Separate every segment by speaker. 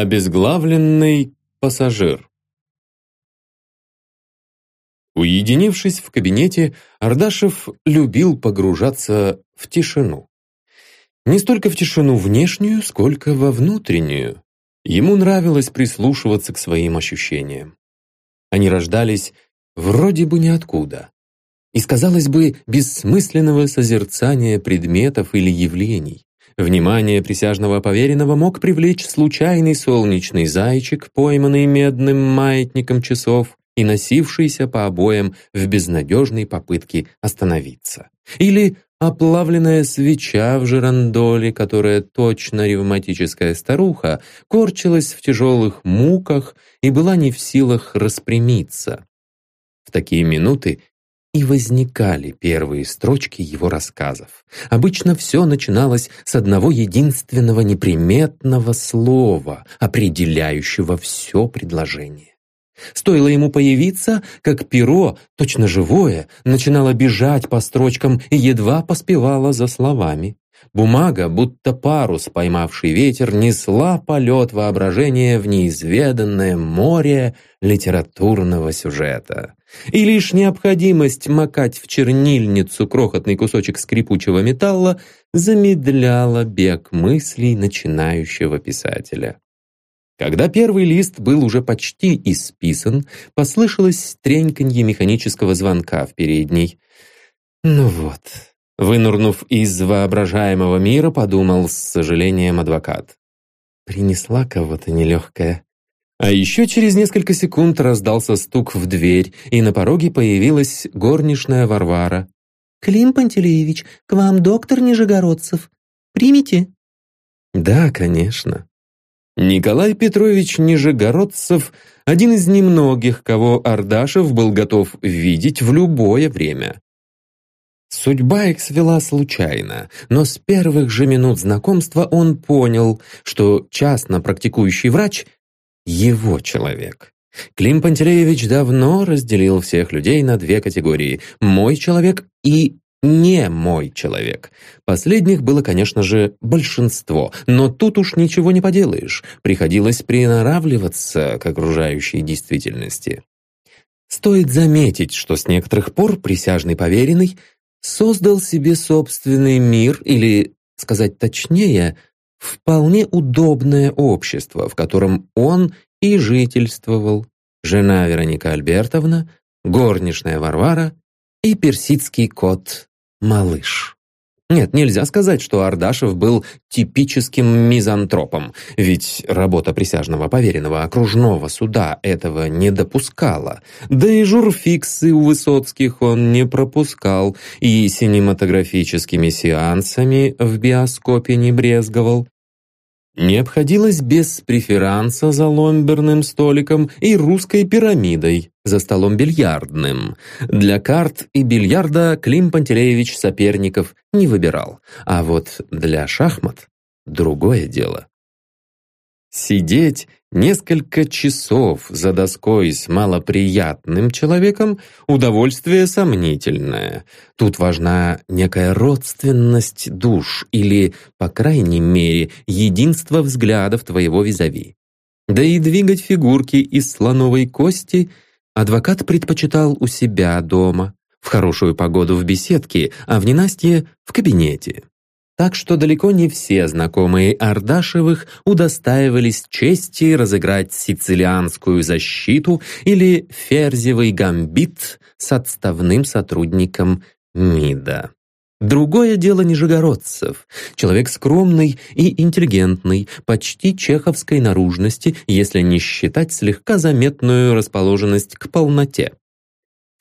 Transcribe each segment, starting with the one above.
Speaker 1: Обезглавленный пассажир. Уединившись в кабинете, Ардашев любил погружаться в тишину. Не столько в тишину внешнюю, сколько во внутреннюю. Ему нравилось прислушиваться к своим ощущениям. Они рождались вроде бы ниоткуда. Из, казалось бы, бессмысленного созерцания предметов или явлений. Внимание присяжного поверенного мог привлечь случайный солнечный зайчик, пойманный медным маятником часов и носившийся по обоям в безнадежной попытке остановиться. Или оплавленная свеча в жерандоле, которая точно ревматическая старуха, корчилась в тяжелых муках и была не в силах распрямиться. В такие минуты и возникали первые строчки его рассказов. Обычно все начиналось с одного единственного неприметного слова, определяющего все предложение. Стоило ему появиться, как перо, точно живое, начинало бежать по строчкам и едва поспевало за словами. Бумага, будто парус, поймавший ветер, несла полет воображения в неизведанное море литературного сюжета. И лишь необходимость макать в чернильницу крохотный кусочек скрипучего металла замедляла бег мыслей начинающего писателя. Когда первый лист был уже почти исписан, послышалось треньканье механического звонка в передней. «Ну вот», — вынурнув из воображаемого мира, подумал с сожалением адвокат. «Принесла кого-то нелегкая». А еще через несколько секунд раздался стук в дверь, и на пороге появилась горничная Варвара.
Speaker 2: «Клим Пантелеевич, к вам доктор Нижегородцев. Примите?»
Speaker 1: «Да, конечно». Николай Петрович Нижегородцев – один из немногих, кого Ардашев был готов видеть в любое время. Судьба их свела случайно, но с первых же минут знакомства он понял, что частно практикующий врач – его человек. Клим Пантелеевич давно разделил всех людей на две категории – мой человек и не мой человек. Последних было, конечно же, большинство, но тут уж ничего не поделаешь, приходилось приноравливаться к окружающей действительности. Стоит заметить, что с некоторых пор присяжный поверенный создал себе собственный мир или, сказать точнее, вполне удобное общество, в котором он и жительствовал. Жена Вероника Альбертовна, горничная Варвара и персидский кот малыш. Нет, нельзя сказать, что Ардашев был типическим мизантропом, ведь работа присяжного поверенного окружного суда этого не допускала. Да и журфиксы у Высоцких он не пропускал, и синематографическими сеансами в биоскопе не брезговал. Не обходилось без преферанса за ломберным столиком и русской пирамидой за столом бильярдным. Для карт и бильярда Клим Пантелеевич соперников не выбирал, а вот для шахмат — другое дело. Сидеть несколько часов за доской с малоприятным человеком – удовольствие сомнительное. Тут важна некая родственность душ или, по крайней мере, единство взглядов твоего визави. Да и двигать фигурки из слоновой кости адвокат предпочитал у себя дома, в хорошую погоду в беседке, а в ненастье – в кабинете так что далеко не все знакомые Ардашевых удостаивались чести разыграть сицилианскую защиту или ферзевый гамбит с отставным сотрудником МИДа. Другое дело нижегородцев. Человек скромный и интеллигентный, почти чеховской наружности, если не считать слегка заметную расположенность к полноте.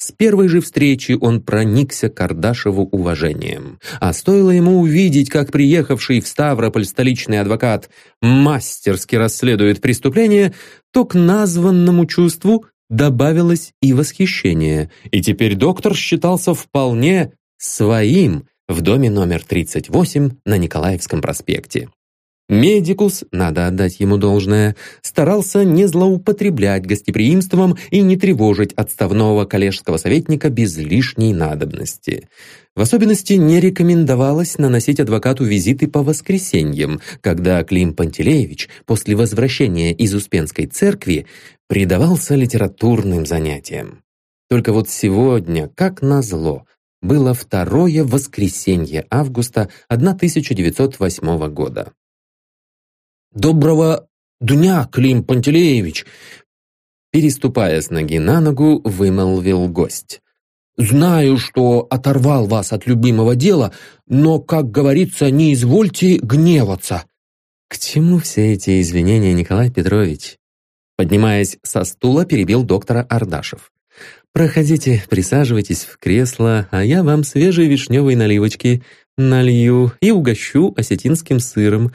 Speaker 1: С первой же встречи он проникся к Ардашеву уважением. А стоило ему увидеть, как приехавший в Ставрополь столичный адвокат мастерски расследует преступление, то к названному чувству добавилось и восхищение. И теперь доктор считался вполне своим в доме номер 38 на Николаевском проспекте. Медикус, надо отдать ему должное, старался не злоупотреблять гостеприимством и не тревожить отставного коллежского советника без лишней надобности. В особенности не рекомендовалось наносить адвокату визиты по воскресеньям, когда Клим Пантелеевич после возвращения из Успенской церкви предавался литературным занятиям. Только вот сегодня, как назло, было второе воскресенье августа 1908 года.
Speaker 3: «Доброго дня, Клим Пантелеевич!»
Speaker 1: Переступая с ноги на ногу, вымолвил гость.
Speaker 3: «Знаю, что оторвал вас от любимого дела, но, как говорится, не извольте гневаться».
Speaker 1: «К чему все эти извинения, Николай Петрович?» Поднимаясь со стула, перебил доктора Ардашев. «Проходите, присаживайтесь в кресло, а я вам свежей вишневой наливочки налью и угощу осетинским сыром.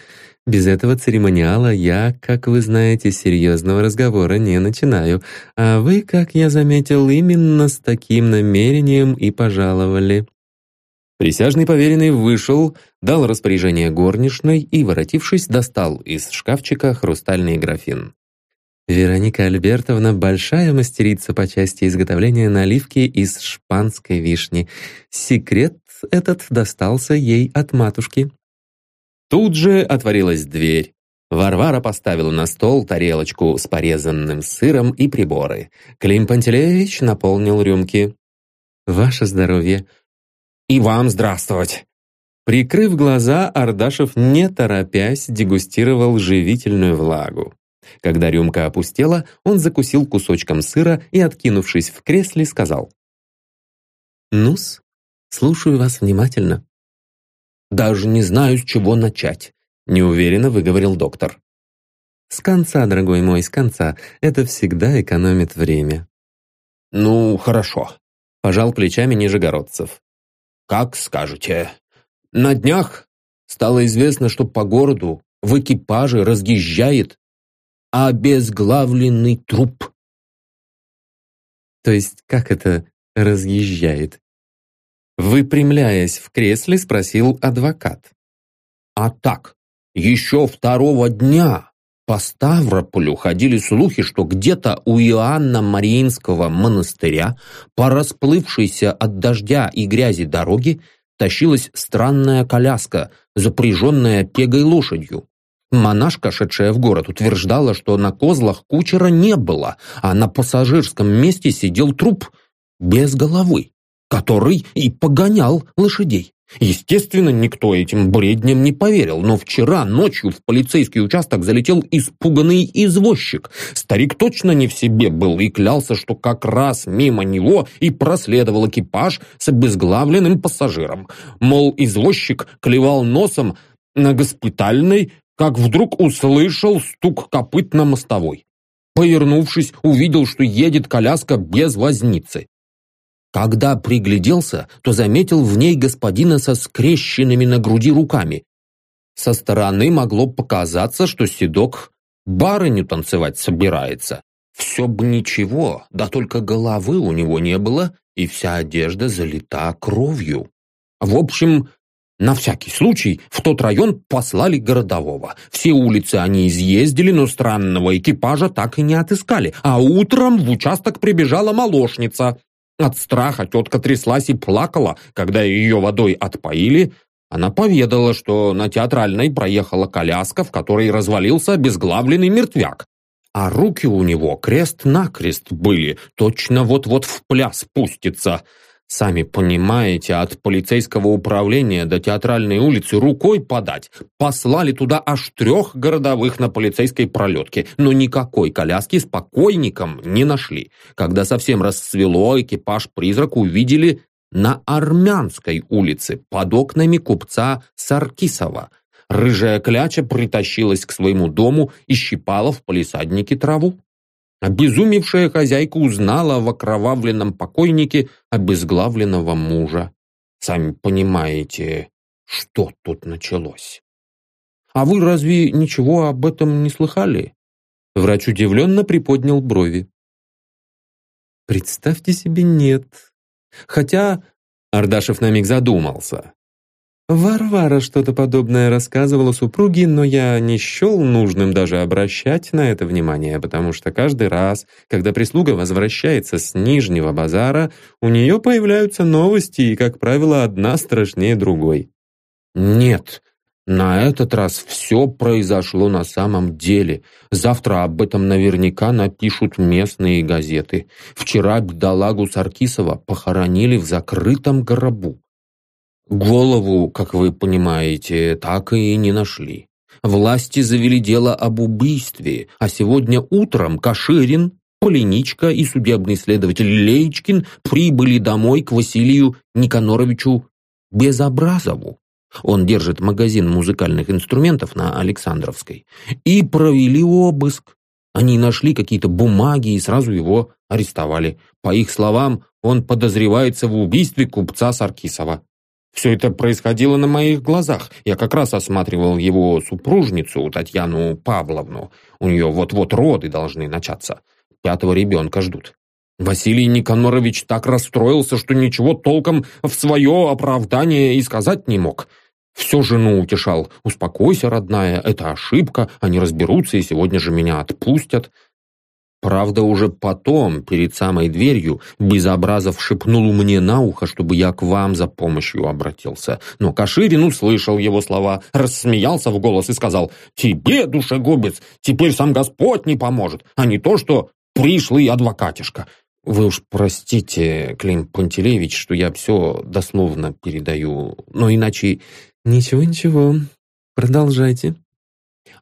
Speaker 1: Без этого церемониала я, как вы знаете, серьезного разговора не начинаю, а вы, как я заметил, именно с таким намерением и пожаловали». Присяжный поверенный вышел, дал распоряжение горничной и, воротившись, достал из шкафчика хрустальный графин. Вероника Альбертовна – большая мастерица по части изготовления наливки из шпанской вишни. Секрет этот достался ей от матушки. Тут же отворилась дверь. Варвара поставила на стол тарелочку с порезанным сыром и приборы. Клим Пантелеевич наполнил рюмки. «Ваше здоровье!»
Speaker 3: «И вам здравствовать!»
Speaker 1: Прикрыв глаза, Ардашев, не торопясь, дегустировал живительную влагу. Когда рюмка опустела, он закусил кусочком сыра и, откинувшись в кресле, сказал. «Ну-с, слушаю вас внимательно».
Speaker 3: «Даже не знаю, с чего начать», — неуверенно выговорил доктор.
Speaker 1: «С конца, дорогой мой, с конца. Это всегда экономит время».
Speaker 3: «Ну, хорошо», —
Speaker 1: пожал плечами Нижегородцев.
Speaker 3: «Как скажете. На днях стало известно, что по городу в экипаже разъезжает обезглавленный труп.
Speaker 1: То есть как это разъезжает? Выпрямляясь в кресле, спросил адвокат.
Speaker 3: А так, еще второго дня по Ставрополю ходили слухи, что где-то у Иоанна Мариинского монастыря по расплывшейся от дождя и грязи дороги тащилась странная коляска, запряженная пегой лошадью. Монашка, шедшая в город, утверждала, что на козлах кучера не было, а на пассажирском месте сидел труп без головы, который и погонял лошадей. Естественно, никто этим бредням не поверил, но вчера ночью в полицейский участок залетел испуганный извозчик. Старик точно не в себе был и клялся, что как раз мимо него и проследовал экипаж с обезглавленным пассажиром. Мол, извозчик клевал носом на госпитальной как вдруг услышал стук копыт на мостовой. Повернувшись, увидел, что едет коляска без возницы. Когда пригляделся, то заметил в ней господина со скрещенными на груди руками. Со стороны могло показаться, что седок барыню танцевать собирается. Все бы ничего, да только головы у него не было, и вся одежда залита кровью. В общем, на всякий случай в тот район послали городового. Все улицы они изъездили, но странного экипажа так и не отыскали. А утром в участок прибежала молочница. От страха тетка тряслась и плакала. Когда ее водой отпоили, она поведала, что на театральной проехала коляска, в которой развалился обезглавленный мертвяк. А руки у него крест-накрест были, точно вот-вот в пляс пустится. Сами понимаете, от полицейского управления до театральной улицы рукой подать. Послали туда аж трех городовых на полицейской пролетке, но никакой коляски с покойником не нашли. Когда совсем расцвело, экипаж-призрак увидели на Армянской улице под окнами купца Саркисова. Рыжая кляча притащилась к своему дому и щипала в палисаднике траву. Обезумевшая хозяйка узнала в окровавленном покойнике обезглавленного мужа. Сами понимаете, что тут началось. А вы разве ничего об этом не слыхали?
Speaker 1: Врач удивленно приподнял брови. Представьте себе, нет. Хотя Ардашев на миг задумался. Варвара что-то подобное рассказывала супруге, но я не счел нужным даже обращать на это внимание, потому что каждый раз, когда прислуга возвращается с Нижнего базара, у нее появляются новости, и, как правило, одна страшнее другой.
Speaker 3: «Нет, на этот раз все произошло на самом деле. Завтра об этом наверняка напишут местные газеты. Вчера бедолагу Саркисова похоронили в закрытом гробу. Голову, как вы понимаете, так и не нашли. Власти завели дело об убийстве, а сегодня утром Каширин, Полиничка и судебный следователь Леечкин прибыли домой к Василию Никаноровичу Безобразову. Он держит магазин музыкальных инструментов на Александровской. И провели обыск. Они нашли какие-то бумаги и сразу его арестовали. По их словам, он подозревается в убийстве купца Саркисова. Все это происходило на моих глазах. Я как раз осматривал его супружницу, Татьяну Павловну. У нее вот-вот роды должны начаться. Пятого ребенка ждут. Василий Никанорович так расстроился, что ничего толком в свое оправдание и сказать не мог. Все жену утешал. «Успокойся, родная, это ошибка, они разберутся и сегодня же меня отпустят». Правда, уже потом, перед самой дверью, Безобразов шепнул мне на ухо, чтобы я к вам за помощью обратился. Но Каширин услышал его слова, рассмеялся в голос и сказал, «Тебе, душегубец, теперь сам Господь не поможет, а не то, что пришлый адвокатишка». Вы уж простите, Клим Пантелеевич, что я все дословно передаю, но иначе...
Speaker 1: Ничего-ничего, продолжайте.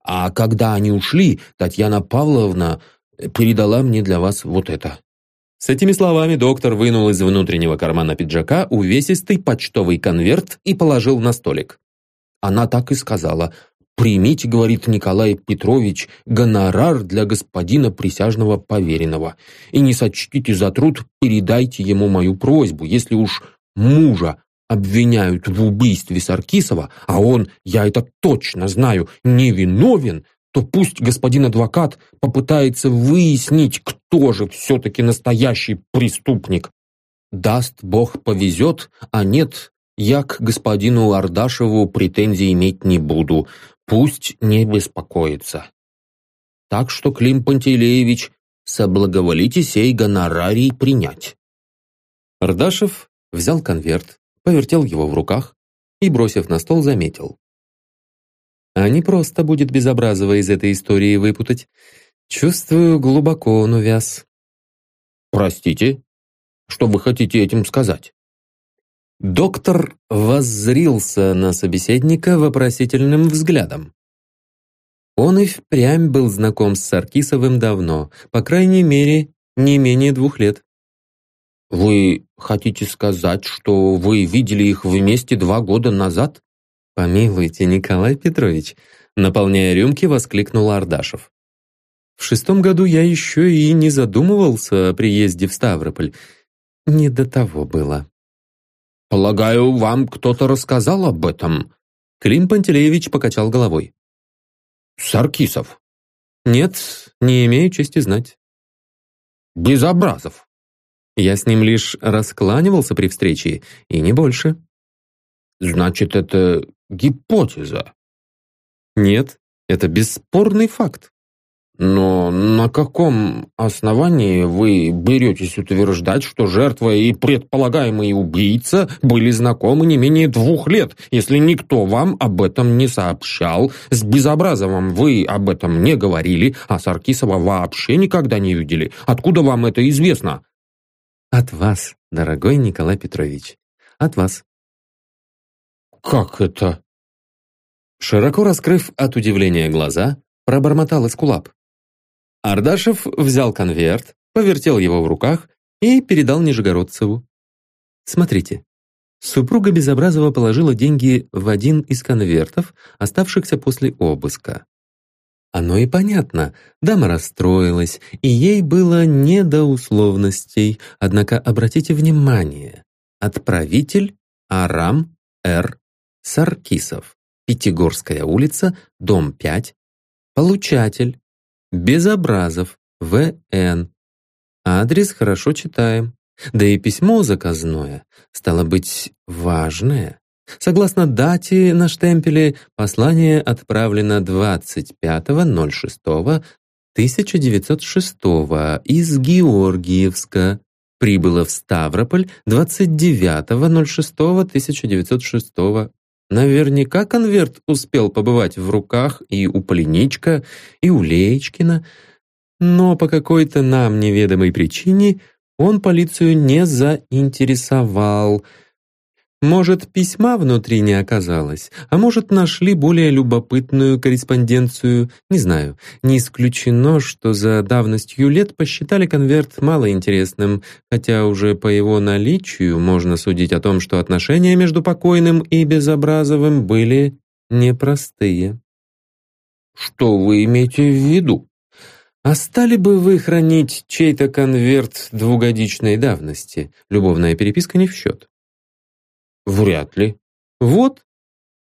Speaker 3: А когда они ушли, Татьяна Павловна передала мне для вас вот это».
Speaker 1: С этими словами доктор вынул из внутреннего кармана пиджака увесистый почтовый конверт и положил на столик.
Speaker 3: Она так и сказала. «Примите, — говорит Николай Петрович, — гонорар для господина присяжного поверенного. И не сочтите за труд, передайте ему мою просьбу, если уж мужа обвиняют в убийстве Саркисова, а он, я это точно знаю, невиновен, то пусть господин адвокат попытается выяснить, кто же все-таки настоящий преступник. Даст Бог повезет, а нет, я к господину Ардашеву претензий иметь не буду. Пусть не беспокоится. Так что, Клим Пантелеевич, соблаговолите сей гонорарий принять.
Speaker 1: Ардашев взял конверт, повертел его в руках и, бросив на стол, заметил. А не просто будет Безобразова из этой истории выпутать. Чувствую, глубоко он увяз.
Speaker 3: «Простите? Что вы хотите этим сказать?»
Speaker 1: Доктор воззрился на собеседника вопросительным взглядом. Он и впрямь был знаком с Саркисовым давно, по крайней мере, не менее двух лет.
Speaker 3: «Вы хотите сказать, что вы видели их вместе два года назад?»
Speaker 1: «Помилуйте, Николай Петрович!» Наполняя рюмки, воскликнул Ардашев. «В шестом году я еще и не задумывался о приезде в Ставрополь. Не до того было».
Speaker 3: «Полагаю, вам кто-то рассказал об этом?»
Speaker 1: Клим Пантелеевич покачал головой.
Speaker 3: «Саркисов?»
Speaker 1: «Нет, не имею чести знать».
Speaker 3: «Безобразов?»
Speaker 1: «Я с ним лишь раскланивался при встрече, и не больше».
Speaker 3: «Значит, это гипотеза.
Speaker 1: Нет, это бесспорный факт.
Speaker 3: Но на каком основании вы беретесь утверждать, что жертва и предполагаемый убийца были знакомы не менее двух лет, если никто вам об этом не сообщал, с Безобразовым вы об этом не говорили, а Саркисова вообще никогда не видели? Откуда вам это известно?
Speaker 1: От вас, дорогой Николай Петрович, от вас.
Speaker 3: Как это?
Speaker 1: Широко раскрыв от удивления глаза, пробормотал Эскулап. Ардашев взял конверт, повертел его в руках и передал Нижегородцеву. «Смотрите». Супруга Безобразова положила деньги в один из конвертов, оставшихся после обыска. Оно и понятно, дама расстроилась, и ей было не до условностей, однако обратите внимание, отправитель Арам Р. Саркисов. Пятигорская улица, дом 5. Получатель. Безобразов. В.Н. Адрес хорошо читаем. Да и письмо заказное. Стало быть, важное. Согласно дате на штемпеле, послание отправлено 25.06.1906 из Георгиевска, прибыло в Ставрополь 29.06.1906. Наверняка конверт успел побывать в руках и у Полиничка, и у Леечкина, но по какой-то нам неведомой причине он полицию не заинтересовал – может, письма внутри не оказалось, а может, нашли более любопытную корреспонденцию, не знаю. Не исключено, что за давностью лет посчитали конверт малоинтересным, хотя уже по его наличию можно судить о том, что отношения между покойным и Безобразовым были непростые.
Speaker 3: Что вы имеете в виду?
Speaker 1: А стали бы вы хранить чей-то конверт двухгодичной давности? Любовная переписка не в счет.
Speaker 3: Вряд ли.
Speaker 1: Вот.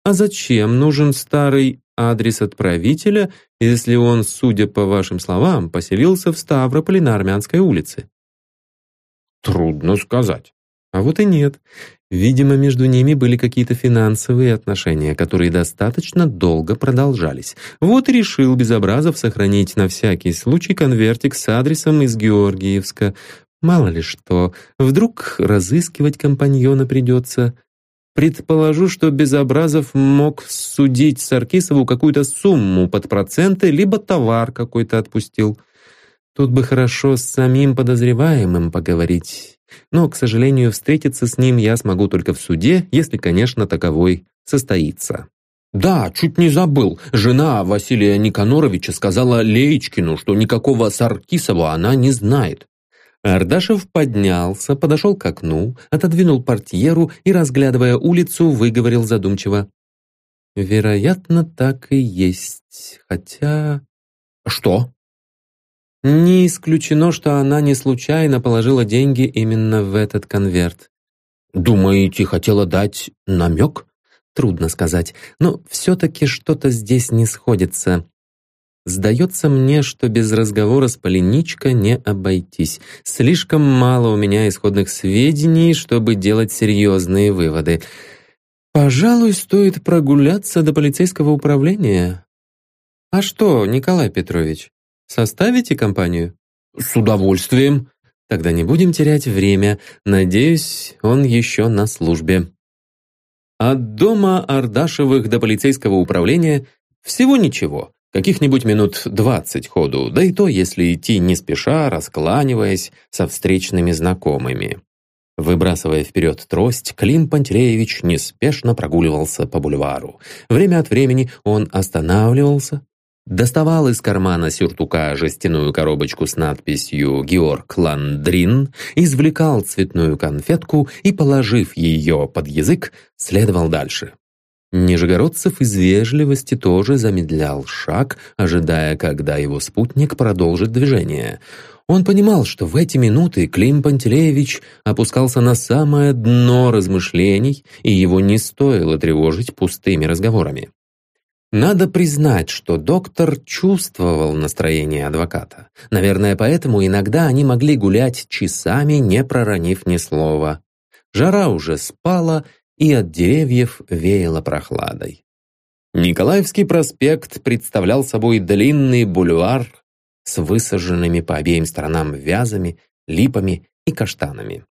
Speaker 1: А зачем нужен старый адрес отправителя, если он, судя по вашим словам, поселился в Ставрополе на Армянской улице?
Speaker 3: Трудно сказать.
Speaker 1: А вот и нет. Видимо, между ними были какие-то финансовые отношения, которые достаточно долго продолжались. Вот и решил Безобразов сохранить на всякий случай конвертик с адресом из Георгиевска. Мало ли что, вдруг разыскивать компаньона придется. Предположу, что Безобразов мог судить Саркисову какую-то сумму под проценты, либо товар какой-то отпустил. Тут бы хорошо с самим подозреваемым поговорить. Но, к сожалению, встретиться с ним я смогу только в суде, если, конечно, таковой состоится.
Speaker 3: Да, чуть не забыл. Жена Василия Никаноровича сказала Леечкину, что никакого Саркисова она не знает.
Speaker 1: Ардашев поднялся, подошел к окну, отодвинул портьеру и, разглядывая улицу, выговорил задумчиво. «Вероятно, так и есть, хотя...»
Speaker 3: «Что?»
Speaker 1: «Не исключено, что она не случайно положила деньги именно в этот конверт».
Speaker 3: «Думаете, хотела дать намек?»
Speaker 1: «Трудно сказать, но все-таки что-то здесь не сходится. Сдается мне, что без разговора с Полиничко не обойтись. Слишком мало у меня исходных сведений, чтобы делать серьезные выводы. Пожалуй, стоит прогуляться до полицейского управления. А что, Николай Петрович, составите компанию?
Speaker 3: С удовольствием.
Speaker 1: Тогда не будем терять время. Надеюсь, он еще на службе. От дома Ардашевых до полицейского управления всего ничего. Каких-нибудь минут двадцать ходу, да и то, если идти не спеша, раскланиваясь со встречными знакомыми. Выбрасывая вперед трость, Клим Пантелеевич неспешно прогуливался по бульвару. Время от времени он останавливался, доставал из кармана сюртука жестяную коробочку с надписью «Георг Ландрин», извлекал цветную конфетку и, положив ее под язык, следовал дальше. Нижегородцев из вежливости тоже замедлял шаг, ожидая, когда его спутник продолжит движение. Он понимал, что в эти минуты Клим Пантелеевич опускался на самое дно размышлений, и его не стоило тревожить пустыми разговорами. Надо признать, что доктор чувствовал настроение адвоката. Наверное, поэтому иногда они могли гулять часами, не проронив ни слова. Жара уже спала, и от деревьев веяло прохладой. Николаевский проспект представлял собой длинный бульвар с высаженными по обеим сторонам вязами, липами и каштанами.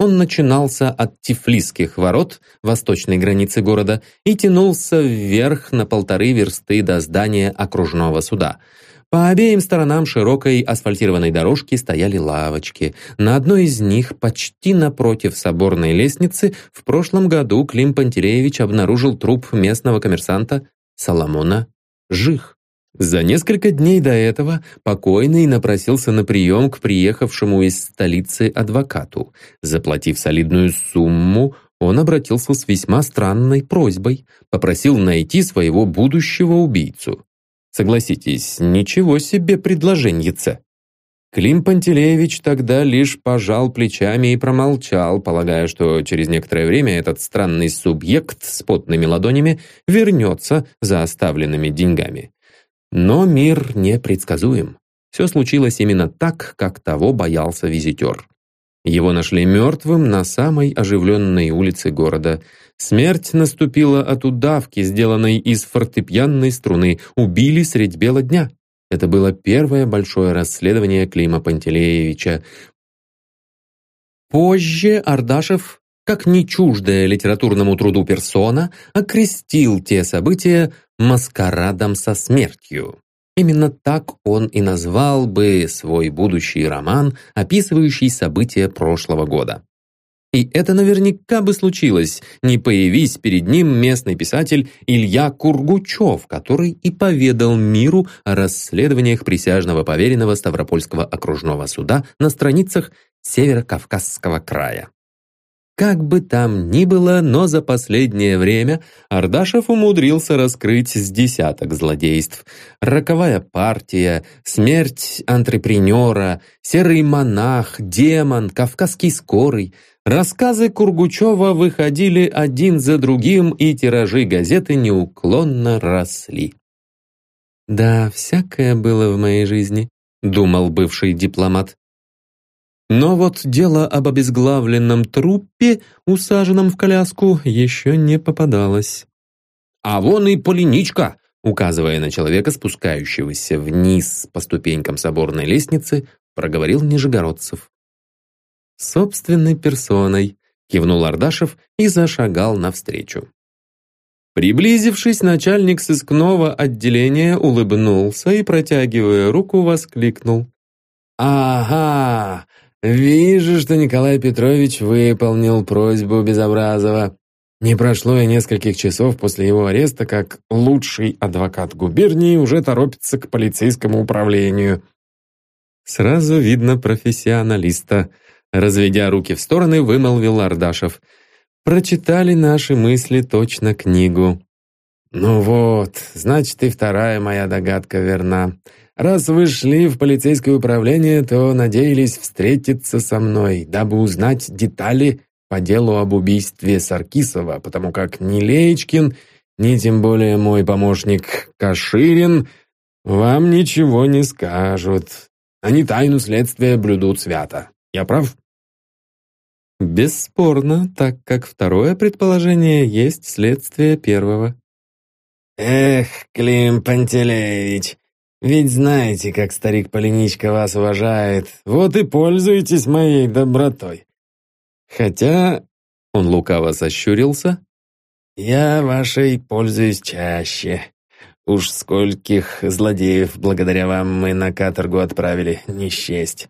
Speaker 1: Он начинался от Тифлисских ворот, восточной границы города, и тянулся вверх на полторы версты до здания окружного суда – по обеим сторонам широкой асфальтированной дорожки стояли лавочки. На одной из них, почти напротив соборной лестницы, в прошлом году Клим Пантелеевич обнаружил труп местного коммерсанта Соломона Жих. За несколько дней до этого покойный напросился на прием к приехавшему из столицы адвокату. Заплатив солидную сумму, он обратился с весьма странной просьбой, попросил найти своего будущего убийцу. Согласитесь, ничего себе предложеньице. Клим Пантелеевич тогда лишь пожал плечами и промолчал, полагая, что через некоторое время этот странный субъект с потными ладонями вернется за оставленными деньгами. Но мир непредсказуем. Все случилось именно так, как того боялся визитер. Его нашли мертвым на самой оживленной улице города. Смерть наступила от удавки, сделанной из фортепианной струны. Убили средь бела дня. Это было первое большое расследование Клима Пантелеевича. Позже Ардашев, как не чуждая литературному труду персона, окрестил те события маскарадом со смертью. Именно так он и назвал бы свой будущий роман, описывающий события прошлого года. И это наверняка бы случилось, не появись перед ним местный писатель Илья Кургучев, который и поведал миру о расследованиях присяжного поверенного Ставропольского окружного суда на страницах Северо-Кавказского края. Как бы там ни было, но за последнее время Ардашев умудрился раскрыть с десяток злодейств. Роковая партия, смерть антрепренера, серый монах, демон, кавказский скорый. Рассказы Кургучева выходили один за другим, и тиражи газеты неуклонно росли. «Да, всякое было в моей жизни», — думал бывший дипломат. Но вот дело об обезглавленном трупе, усаженном в коляску, еще не попадалось. «А вон и полиничка!» указывая на человека, спускающегося вниз по ступенькам соборной лестницы, проговорил Нижегородцев. «Собственной персоной», — кивнул Ардашев и зашагал навстречу. Приблизившись, начальник сыскного отделения улыбнулся и, протягивая руку, воскликнул. «Ага, Вижу, что Николай Петрович выполнил просьбу Безобразова. Не прошло и нескольких часов после его ареста, как лучший адвокат губернии уже торопится к полицейскому управлению. Сразу видно профессионалиста. Разведя руки в стороны, вымолвил Ардашев. Прочитали наши мысли точно книгу. Ну вот, значит и вторая моя догадка верна. Раз вы шли в полицейское управление, то надеялись встретиться со мной, дабы узнать детали по делу об убийстве Саркисова, потому как ни Леечкин, ни тем более мой помощник Каширин вам ничего не скажут. Они тайну следствия блюдут свято. Я прав? Бесспорно, так как второе предположение есть следствие первого. Эх, Клим Пантелеевич, ведь знаете, как старик Полиничка вас уважает. Вот и пользуйтесь моей добротой. Хотя, он лукаво сощурился, я вашей пользуюсь чаще. Уж скольких злодеев благодаря вам мы на каторгу отправили, не счесть.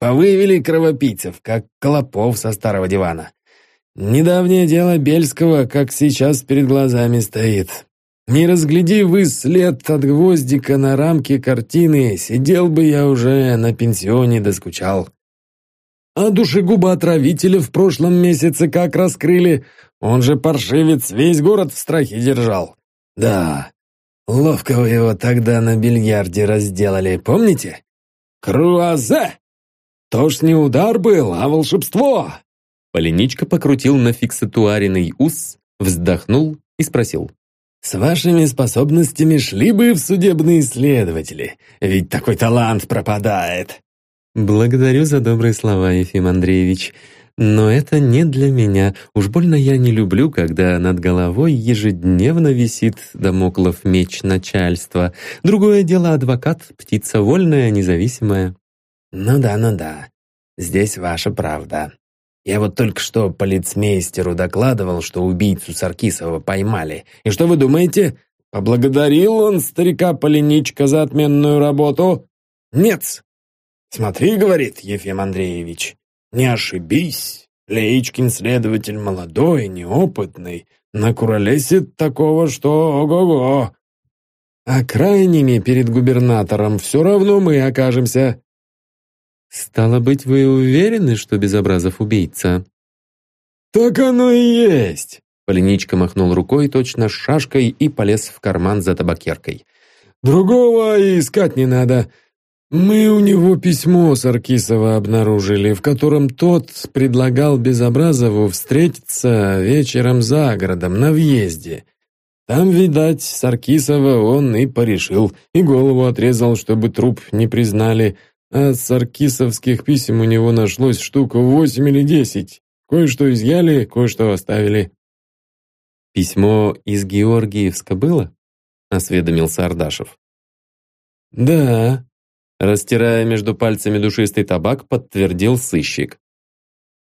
Speaker 1: Повывели кровопийцев, как клопов со старого дивана. Недавнее дело Бельского, как сейчас перед глазами стоит. Не разгляди вы след от гвоздика на рамке картины, сидел бы я уже на пенсионе доскучал. А душегуба-отравителя в прошлом месяце как раскрыли, он же паршивец весь город в страхе держал. Да, ловко вы его тогда на бильярде разделали, помните? Круазе! То ж не удар был, а волшебство!» Поленичка покрутил на фиксатуаренный ус, вздохнул и спросил. С вашими способностями шли бы в судебные следователи, ведь такой талант пропадает. Благодарю за добрые слова, Ефим Андреевич. Но это не для меня. Уж больно я не люблю, когда над головой ежедневно висит домоклов меч начальства. Другое дело адвокат, птица вольная, независимая. Ну да, ну да. Здесь ваша правда. Я вот только что полицмейстеру докладывал, что убийцу Саркисова поймали. И что вы думаете? Поблагодарил он старика Полиничка за отменную работу? Нет. Смотри, говорит Ефим Андреевич, не ошибись. Леичкин следователь молодой, неопытный, накуролесит такого, что ого-го. А крайними перед губернатором все равно мы окажемся. «Стало быть, вы уверены, что Безобразов убийца?» «Так оно и есть!» Полиничка махнул рукой точно шашкой и полез в карман за табакеркой. «Другого и искать не надо. Мы у него письмо Саркисова обнаружили, в котором тот предлагал Безобразову встретиться вечером за городом, на въезде. Там, видать, Саркисова он и порешил, и голову отрезал, чтобы труп не признали,
Speaker 4: а саркисовских писем у него нашлось штук восемь или десять. Кое-что изъяли, кое-что оставили».
Speaker 1: «Письмо из Георгиевска было?» — осведомился Ардашев.
Speaker 4: «Да», —
Speaker 1: растирая между пальцами душистый табак, подтвердил сыщик.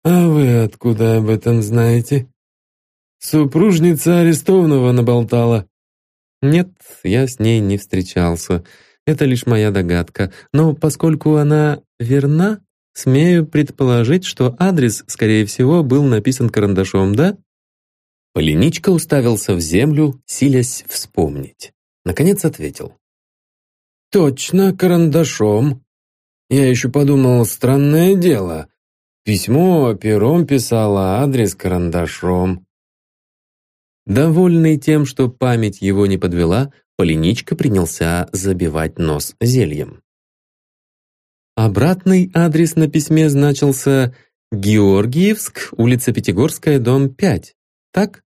Speaker 4: «А вы откуда об этом знаете?» «Супружница арестованного наболтала».
Speaker 1: «Нет, я с ней не встречался. Это лишь моя догадка. Но поскольку она верна, смею предположить, что адрес, скорее всего, был написан карандашом, да?» Полиничка уставился в землю, силясь вспомнить. Наконец ответил.
Speaker 4: «Точно, карандашом. Я еще подумал, странное дело. Письмо пером писала, адрес карандашом.
Speaker 1: Довольный тем, что память его не подвела, Полиничка принялся забивать нос зельем. Обратный адрес на письме значился Георгиевск, улица Пятигорская, дом 5. Так?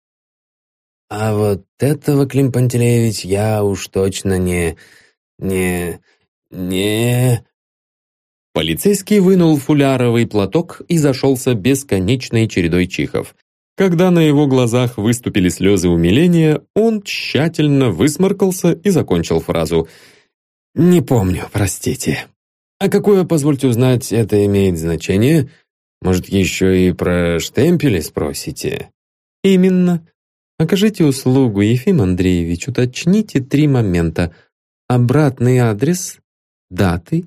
Speaker 3: А вот этого, Клим Пантелеевич, я уж точно не... не... не...
Speaker 1: Полицейский вынул фуляровый платок и зашелся бесконечной чередой чихов. Когда на его глазах выступили слезы умиления, он тщательно высморкался и закончил фразу «Не помню, простите».
Speaker 4: «А какое, позвольте узнать, это имеет значение? Может, еще и про штемпели спросите?»
Speaker 1: «Именно. Окажите услугу, Ефим Андреевич, уточните три момента. Обратный адрес, даты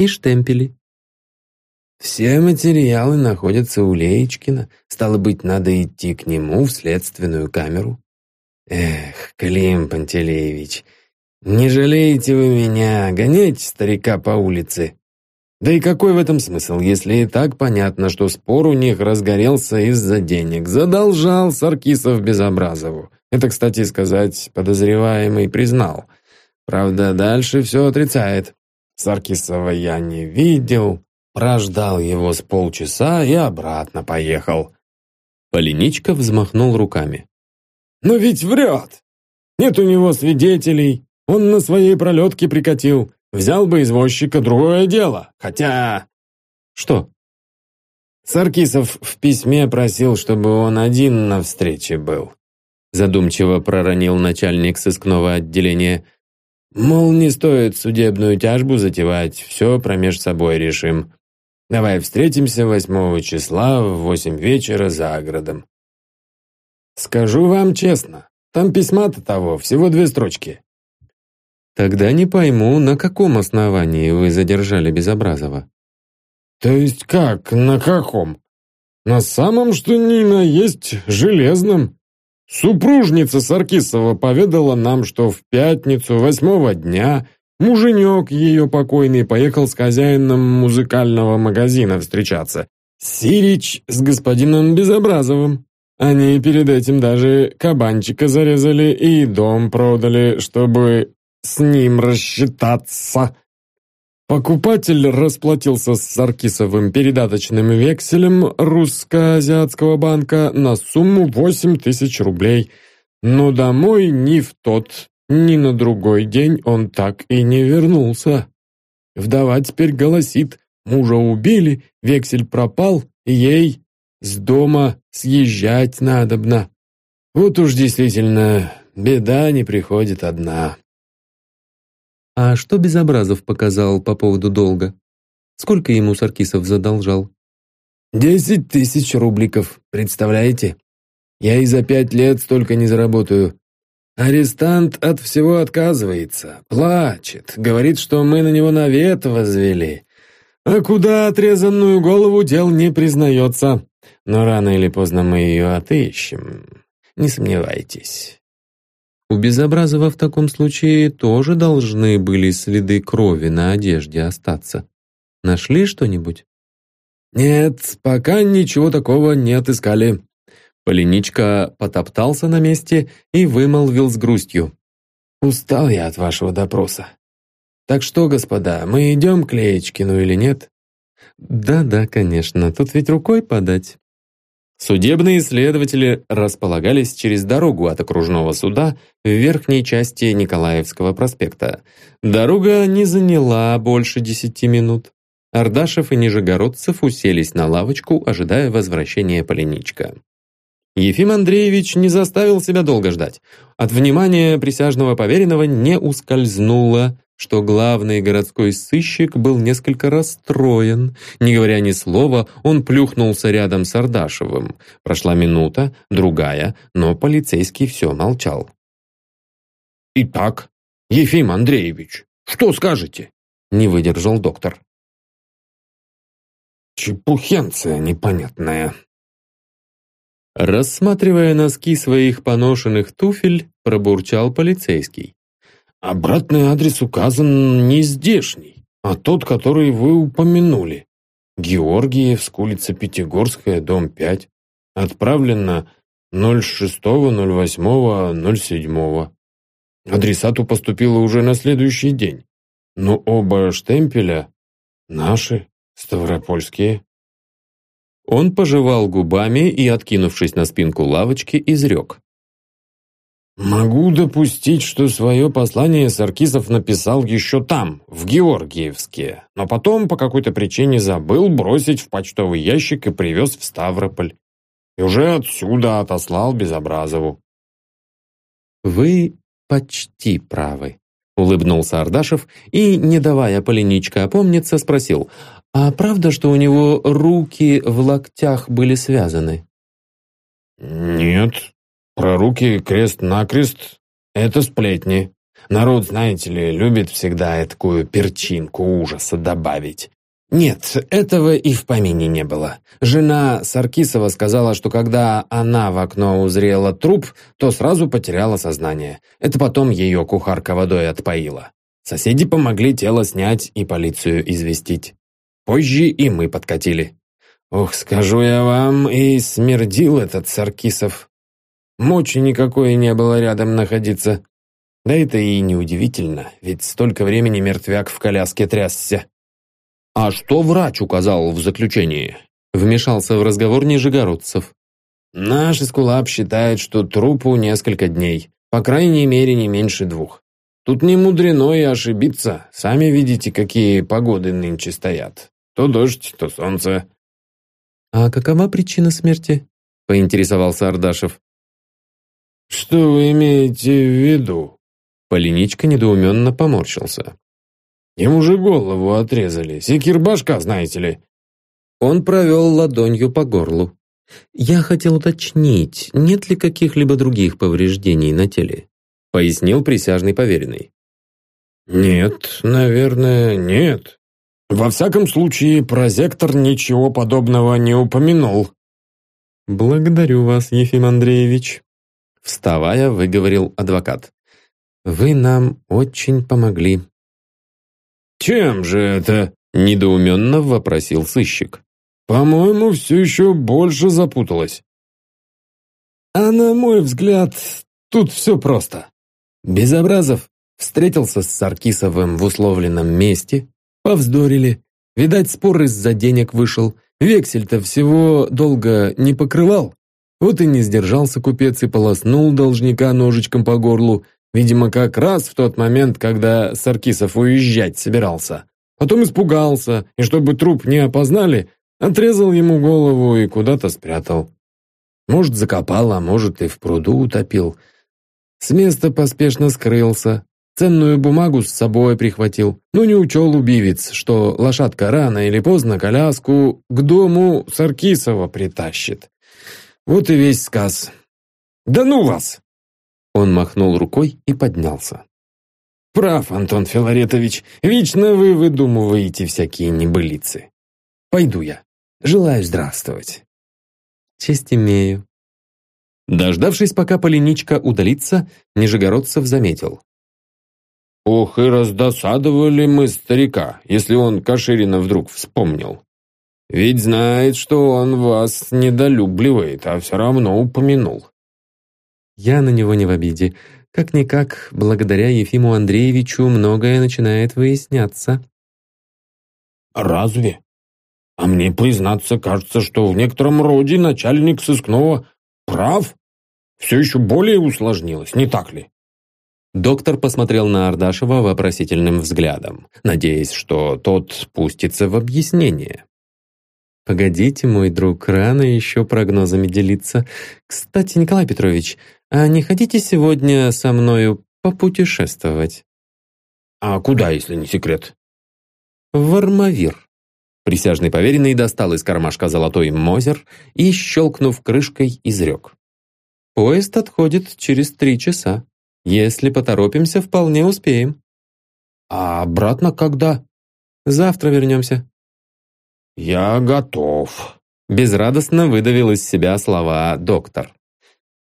Speaker 1: и штемпели.
Speaker 4: Все материалы находятся у Леечкина. Стало быть, надо идти к нему в следственную камеру. Эх, Клим Пантелеевич, не жалеете вы меня, гоняйте старика по улице. Да и какой в этом смысл, если и так понятно, что спор у них разгорелся из-за денег. Задолжал Саркисов Безобразову. Это, кстати сказать, подозреваемый признал. Правда, дальше все отрицает. Саркисова я не видел. Прождал его с полчаса и обратно поехал.
Speaker 1: Полиничка взмахнул руками.
Speaker 4: «Но ведь врет! Нет у него свидетелей. Он на своей пролетке прикатил. Взял бы извозчика другое дело. Хотя...»
Speaker 1: «Что?»
Speaker 4: Саркисов в письме просил, чтобы он один на встрече был.
Speaker 1: Задумчиво проронил начальник сыскного отделения.
Speaker 4: Мол, не стоит судебную тяжбу затевать, все промеж собой решим. Давай встретимся 8 числа в 8 вечера за городом. Скажу вам честно, там письма-то того, всего две строчки.
Speaker 1: Тогда не пойму, на каком основании вы задержали Безобразова.
Speaker 4: То есть как, на каком? На самом, что ни на есть, железном. Супружница Саркисова поведала нам, что в пятницу восьмого дня муженек ее покойный поехал с хозяином музыкального магазина встречаться. Сирич с господином Безобразовым. Они перед этим даже кабанчика зарезали и дом продали, чтобы с ним рассчитаться. Покупатель расплатился с Саркисовым передаточным векселем русско-азиатского банка на сумму 8 тысяч рублей, но домой ни в тот, ни на другой день он так и не вернулся. Вдова теперь голосит, мужа убили, вексель пропал, ей с дома съезжать надобно. Вот уж действительно, беда не приходит одна.
Speaker 1: А что Безобразов показал по поводу долга? Сколько ему Саркисов задолжал?
Speaker 4: «Десять тысяч рубликов, представляете? Я и за пять лет столько не заработаю. Арестант от всего отказывается, плачет, говорит, что мы на него навет возвели. А куда отрезанную голову дел не признается. Но рано или поздно мы ее отыщем, не сомневайтесь».
Speaker 1: У Безобразова в таком случае тоже должны были следы крови на одежде остаться. Нашли что-нибудь?
Speaker 4: Нет, пока ничего такого не отыскали.
Speaker 1: Полиничка потоптался на месте и вымолвил с грустью.
Speaker 4: Устал я от вашего допроса. Так что, господа, мы идем к Леечкину или нет?
Speaker 1: Да-да, конечно, тут ведь рукой подать. Судебные следователи располагались через дорогу от окружного суда в верхней части Николаевского проспекта. Дорога не заняла больше десяти минут. Ардашев и Нижегородцев уселись на лавочку, ожидая возвращения Поленичка. Ефим Андреевич не заставил себя долго ждать. От внимания присяжного поверенного не ускользнуло, что главный городской сыщик был несколько расстроен. Не говоря ни слова, он плюхнулся рядом с Ардашевым. Прошла минута, другая, но полицейский все молчал.
Speaker 3: «Итак, Ефим Андреевич, что скажете?» Не выдержал доктор.
Speaker 4: «Чепухенция непонятная»,
Speaker 1: Рассматривая носки своих поношенных туфель, пробурчал полицейский.
Speaker 4: «Обратный адрес указан не здешний, а тот, который вы упомянули. Георгиевск, улица Пятигорская, дом 5. Отправлено 06.08.07. Адресату поступило уже на следующий день. Но оба штемпеля наши, ставропольские.
Speaker 1: Он пожевал губами и, откинувшись на спинку лавочки, изрек.
Speaker 4: «Могу допустить, что свое послание Саркисов написал еще там, в Георгиевске, но потом по какой-то причине забыл бросить в почтовый ящик и привез в Ставрополь. И уже отсюда отослал Безобразову».
Speaker 1: «Вы почти правы», — улыбнулся Ардашев и, не давая Полиничка опомниться, спросил, «А правда, что у него руки в локтях были связаны?»
Speaker 4: «Нет. Про руки крест-накрест — это сплетни. Народ, знаете ли, любит всегда такую перчинку ужаса добавить. Нет, этого и в помине не было. Жена Саркисова сказала, что когда она в окно узрела труп, то сразу потеряла сознание. Это потом ее кухарка водой отпоила. Соседи помогли тело снять и полицию известить. Позже и мы подкатили. Ох, скажу я вам, и смердил этот Саркисов. Мочи никакой не было рядом находиться. Да это и неудивительно, ведь столько времени мертвяк в коляске трясся.
Speaker 3: «А что врач указал в заключении?»
Speaker 1: Вмешался в разговор Нижегородцев.
Speaker 4: «Наш эскулап считает, что трупу несколько дней, по крайней мере не меньше двух. Тут не мудрено и ошибиться, сами видите, какие погоды нынче стоят. То дождь, то солнце.
Speaker 1: «А какова причина смерти?» — поинтересовался Ардашев.
Speaker 4: «Что вы имеете в виду?»
Speaker 1: Полиничка недоуменно поморщился.
Speaker 4: «Ему же голову отрезали. Секирбашка, знаете ли».
Speaker 1: Он провел ладонью по горлу. «Я хотел уточнить, нет ли каких-либо других повреждений на теле?» — пояснил присяжный поверенный.
Speaker 4: «Нет, наверное, нет. Во всяком случае, прозектор ничего подобного не упомянул.
Speaker 1: «Благодарю вас, Ефим Андреевич», — вставая, выговорил адвокат. «Вы нам очень помогли».
Speaker 4: «Чем же это?»
Speaker 1: — недоуменно вопросил сыщик.
Speaker 4: «По-моему, все еще больше запуталось». «А на мой взгляд, тут все просто». Безобразов встретился с Саркисовым в условленном месте, Повздорили. Видать, спор из-за денег вышел. Вексель-то всего долго не покрывал. Вот и не сдержался купец и полоснул должника ножичком по горлу. Видимо, как раз в тот момент, когда Саркисов уезжать собирался. Потом испугался, и чтобы труп не опознали, отрезал ему голову и куда-то спрятал. Может, закопал, а может, и в пруду утопил. С места поспешно скрылся, Ценную бумагу с собой прихватил, но не учел убивец, что лошадка рано или поздно коляску к дому Саркисова притащит. Вот и весь сказ. «Да ну вас!» Он махнул рукой и поднялся. «Прав, Антон Филаретович, вечно вы выдумываете всякие небылицы. Пойду я. Желаю здравствовать».
Speaker 1: «Честь имею». Дождавшись, пока Полиничка удалится, Нижегородцев заметил.
Speaker 4: Ох, и раздосадовали мы старика, если он Каширина вдруг вспомнил. Ведь знает, что он вас недолюбливает, а все равно упомянул.
Speaker 1: Я на него не в обиде. Как-никак, благодаря Ефиму Андреевичу многое начинает выясняться.
Speaker 4: Разве? А мне, признаться, кажется, что в некотором роде начальник сыскного прав. Все еще более усложнилось, не так ли?
Speaker 1: Доктор посмотрел на Ардашева вопросительным взглядом, надеясь, что тот пустится в объяснение. «Погодите, мой друг, рано еще прогнозами делиться. Кстати, Николай Петрович, а не хотите сегодня со мною попутешествовать?»
Speaker 3: «А куда, если не секрет?»
Speaker 1: «В Армавир». Присяжный поверенный достал из кармашка золотой мозер и, щелкнув крышкой, изрек. «Поезд отходит через три часа. Если поторопимся, вполне успеем».
Speaker 3: «А обратно когда?»
Speaker 1: «Завтра вернемся».
Speaker 3: «Я готов», —
Speaker 1: безрадостно выдавил из себя слова доктор.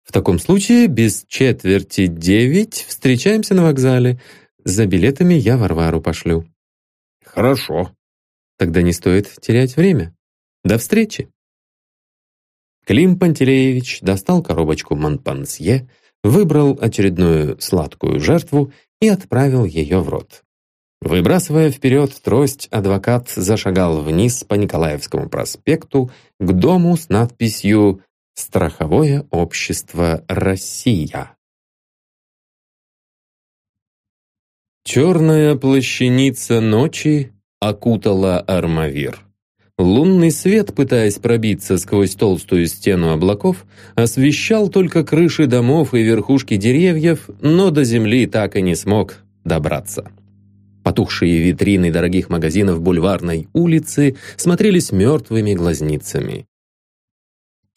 Speaker 1: «В таком случае без четверти девять встречаемся на вокзале. За билетами я Варвару пошлю».
Speaker 3: «Хорошо».
Speaker 1: «Тогда не стоит терять время. До встречи». Клим Пантелеевич достал коробочку Монпансье, выбрал очередную сладкую жертву и отправил ее в рот. Выбрасывая вперед трость, адвокат зашагал вниз по Николаевскому проспекту к дому с надписью «Страховое общество Россия». Черная плащаница ночи окутала Армавир. Лунный свет, пытаясь пробиться сквозь толстую стену облаков, освещал только крыши домов и верхушки деревьев, но до земли так и не смог добраться. Потухшие витрины дорогих магазинов бульварной улицы смотрелись мертвыми глазницами.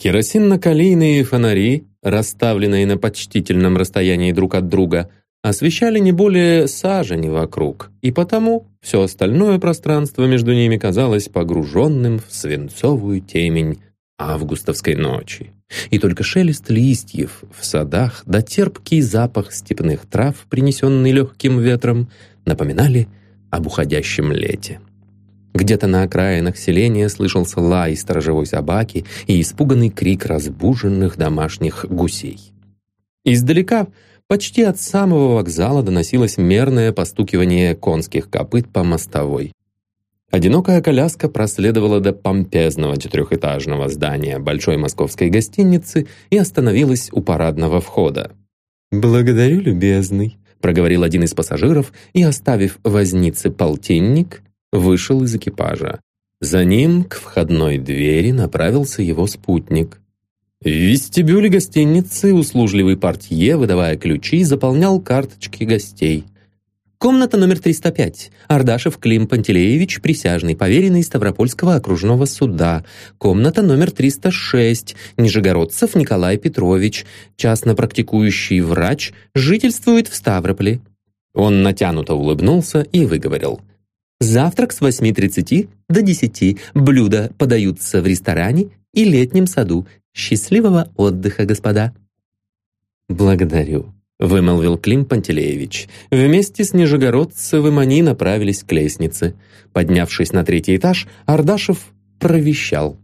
Speaker 1: Керосинно-калийные фонари, расставленные на почтительном расстоянии друг от друга, освещали не более сажени вокруг, и потому все остальное пространство между ними казалось погруженным в свинцовую темень августовской ночи. И только шелест листьев в садах да терпкий запах степных трав, принесенный легким ветром, напоминали об уходящем лете. Где-то на окраинах селения слышался лай сторожевой собаки и испуганный крик разбуженных домашних гусей. Издалека Почти от самого вокзала доносилось мерное постукивание конских копыт по мостовой. Одинокая коляска проследовала до помпезного четырехэтажного здания большой московской гостиницы и остановилась у парадного входа. «Благодарю, любезный», — проговорил один из пассажиров и, оставив вознице полтинник, вышел из экипажа. За ним к входной двери направился его спутник. В вестибюле гостиницы услужливый портье, выдавая ключи, заполнял карточки гостей. Комната номер 305. Ардашев Клим Пантелеевич, присяжный, поверенный Ставропольского окружного суда. Комната номер 306. Нижегородцев Николай Петрович, частно практикующий врач, жительствует в Ставрополе. Он натянуто улыбнулся и выговорил. Завтрак с 8.30 до 10. Блюда подаются в ресторане и летнем саду. Счастливого отдыха, господа!» «Благодарю», — вымолвил Клим Пантелеевич. Вместе с Нижегородцевым они направились к лестнице. Поднявшись на третий этаж, Ардашев провещал.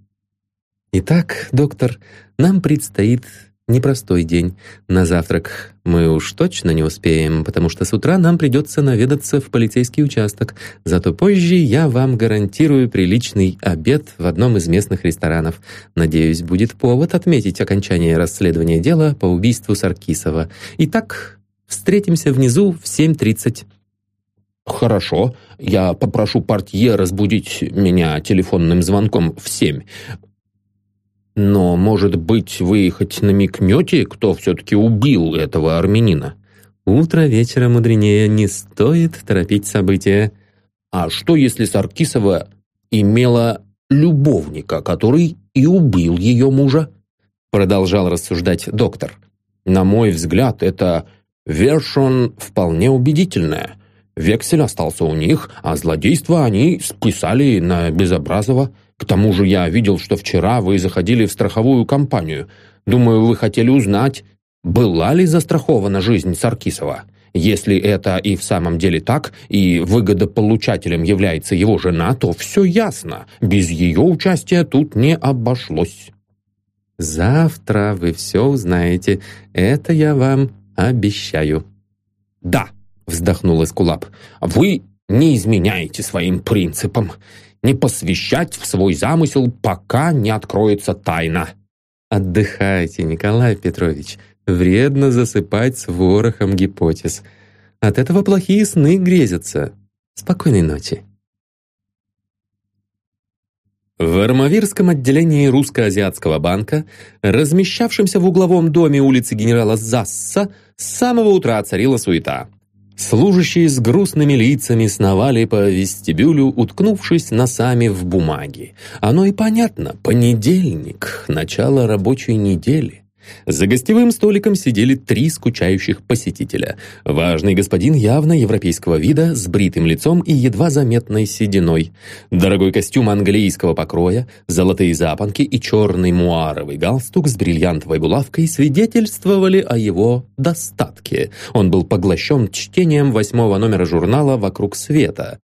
Speaker 1: «Итак, доктор, нам предстоит Непростой день. На завтрак мы уж точно не успеем, потому что с утра нам придется наведаться в полицейский участок. Зато позже я вам гарантирую приличный обед в одном из местных ресторанов. Надеюсь, будет повод отметить окончание расследования дела по убийству Саркисова. Итак, встретимся внизу в 7.30.
Speaker 3: «Хорошо. Я попрошу портье разбудить меня телефонным звонком в семь. Но, может быть, вы хоть намекнете, кто все-таки убил этого армянина?
Speaker 1: Утро вечера мудренее, не стоит торопить события.
Speaker 3: А что, если Саркисова имела любовника, который и убил ее мужа? Продолжал рассуждать доктор. На мой взгляд, это вершон вполне убедительная. Вексель остался у них, а злодейство они списали на Безобразова. К тому же я видел, что вчера вы заходили в страховую компанию. Думаю, вы хотели узнать, была ли застрахована жизнь Саркисова. Если это и в самом деле так, и выгодополучателем является его жена, то все ясно. Без ее участия тут не обошлось.
Speaker 1: Завтра вы все узнаете. Это я вам обещаю.
Speaker 3: Да, вздохнул Эскулап. Вы не изменяете своим принципам не посвящать в свой замысел, пока не откроется тайна.
Speaker 1: Отдыхайте, Николай Петрович. Вредно засыпать с ворохом гипотез. От этого плохие сны грезятся. Спокойной ночи. В Армавирском отделении Русско-Азиатского банка, размещавшемся в угловом доме улицы генерала Засса, с самого утра царила суета. Служащие с грустными лицами сновали по вестибюлю, уткнувшись носами в бумаги. Оно и понятно, понедельник, начало рабочей недели. За гостевым столиком сидели три скучающих посетителя. Важный господин явно европейского вида, с бритым лицом и едва заметной сединой. Дорогой костюм английского покроя, золотые запонки и черный муаровый галстук с бриллиантовой булавкой свидетельствовали о его достатке. Он был поглощен чтением восьмого номера журнала «Вокруг света»,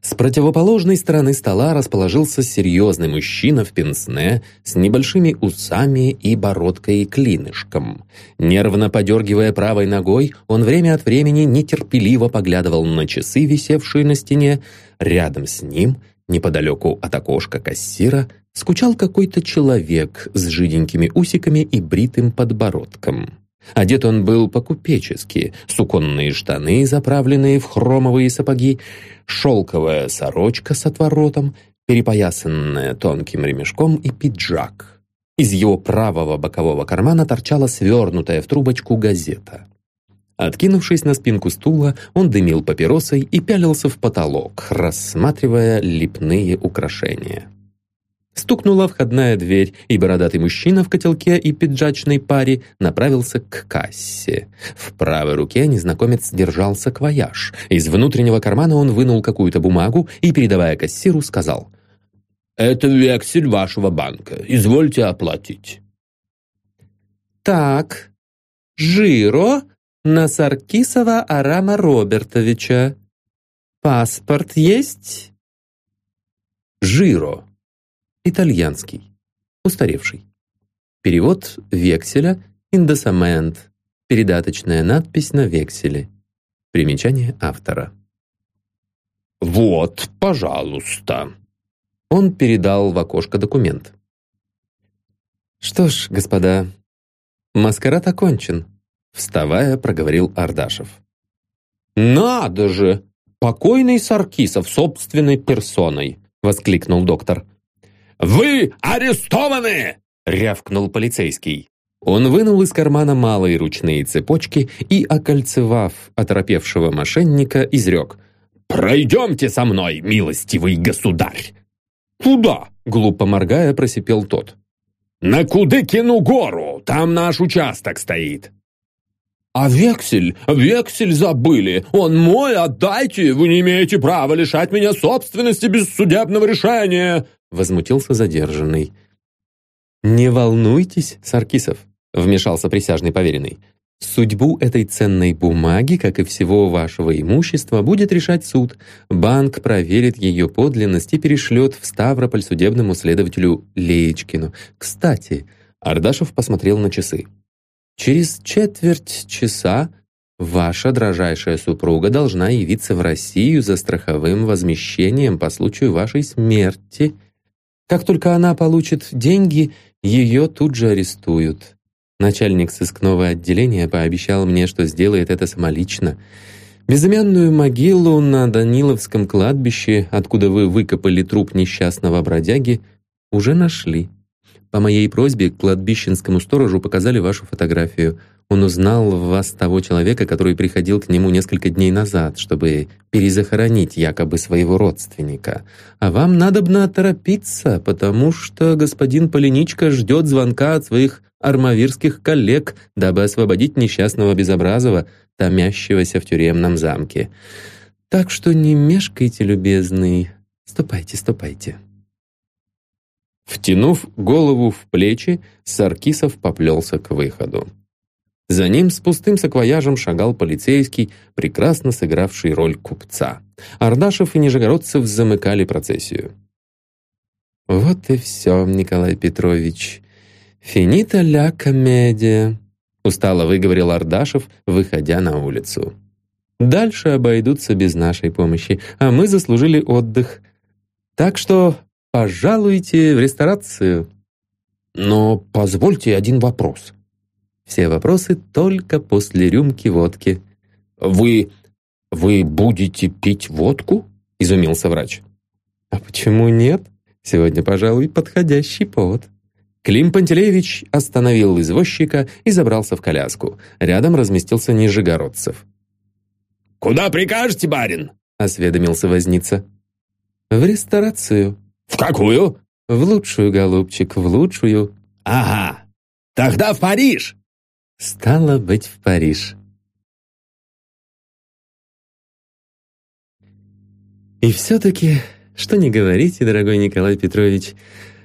Speaker 1: с противоположной стороны стола расположился серьезный мужчина в пенсне с небольшими усами и бородкой-клинышком. Нервно подергивая правой ногой, он время от времени нетерпеливо поглядывал на часы, висевшие на стене. Рядом с ним, неподалеку от окошка кассира, скучал какой-то человек с жиденькими усиками и бритым подбородком. Одет он был по-купечески, суконные штаны, заправленные в хромовые сапоги, шелковая сорочка с отворотом, перепоясанная тонким ремешком и пиджак. Из его правого бокового кармана торчала свернутая в трубочку газета. Откинувшись на спинку стула, он дымил папиросой и пялился в потолок, рассматривая лепные украшения. Стукнула входная дверь, и бородатый мужчина в котелке и пиджачной паре направился к кассе. В правой руке незнакомец держал саквояж. Из внутреннего кармана он вынул какую-то бумагу и, передавая кассиру, сказал «Это вексель вашего банка. Извольте оплатить». «Так, Жиро на Саркисова Арама Робертовича. Паспорт есть?»
Speaker 3: «Жиро», Итальянский. Устаревший. Перевод векселя «Индосамент». Передаточная надпись на векселе. Примечание автора.
Speaker 4: «Вот, пожалуйста».
Speaker 3: Он передал в окошко документ.
Speaker 1: «Что ж, господа, маскарад окончен», вставая, проговорил Ардашев.
Speaker 3: «Надо же! Покойный Саркисов собственной персоной!» воскликнул доктор.
Speaker 4: «Вы арестованы!» — рявкнул полицейский.
Speaker 1: Он вынул из кармана малые ручные цепочки и, окольцевав оторопевшего мошенника, изрек.
Speaker 4: «Пройдемте со мной, милостивый государь!»
Speaker 1: «Куда?» — глупо моргая, просипел тот.
Speaker 4: «На Кудыкину гору! Там наш участок стоит!»
Speaker 3: «А вексель? Вексель забыли! Он мой, отдайте! Вы не имеете права лишать меня собственности без судебного решения!» Возмутился задержанный.
Speaker 1: «Не волнуйтесь, Саркисов», — вмешался присяжный поверенный. «Судьбу этой ценной бумаги, как и всего вашего имущества, будет решать суд. Банк проверит ее подлинность и перешлет в Ставрополь судебному следователю Леечкину. Кстати...» Ардашев посмотрел на часы. «Через четверть часа Ваша дрожайшая супруга должна явиться в Россию за страховым возмещением по случаю вашей смерти как только она получит деньги, ее тут же арестуют. Начальник сыскного отделения пообещал мне, что сделает это самолично. Безымянную могилу на Даниловском кладбище, откуда вы выкопали труп несчастного бродяги, уже нашли. По моей просьбе кладбищенскому сторожу показали вашу фотографию — он узнал в вас того человека, который приходил к нему несколько дней назад, чтобы перезахоронить якобы своего родственника. А вам надобно торопиться, потому что господин Полиничка ждет звонка от своих армавирских коллег, дабы освободить несчастного Безобразова, томящегося в тюремном замке. Так что не мешкайте, любезный. Ступайте, ступайте». Втянув голову в плечи, Саркисов поплелся к выходу. За ним с пустым саквояжем шагал полицейский, прекрасно сыгравший роль купца. Ардашев и Нижегородцев замыкали процессию. «Вот и все, Николай Петрович. Финита ля комедия», — устало выговорил Ардашев, выходя на улицу. «Дальше обойдутся без нашей помощи, а мы заслужили отдых. Так что пожалуйте в ресторацию».
Speaker 3: «Но позвольте один вопрос»,
Speaker 1: все вопросы только после рюмки водки.
Speaker 3: «Вы «Вы будете пить водку?» — изумился врач.
Speaker 1: «А почему нет? Сегодня, пожалуй, подходящий повод». Клим Пантелеевич остановил извозчика и забрался в коляску. Рядом разместился Нижегородцев.
Speaker 3: «Куда прикажете, барин?»
Speaker 1: — осведомился возница. «В ресторацию».
Speaker 3: «В какую?»
Speaker 1: «В лучшую, голубчик, в лучшую».
Speaker 3: «Ага, тогда в Париж!»
Speaker 1: «Стало быть, в Париж». И все-таки, что не говорите, дорогой Николай Петрович,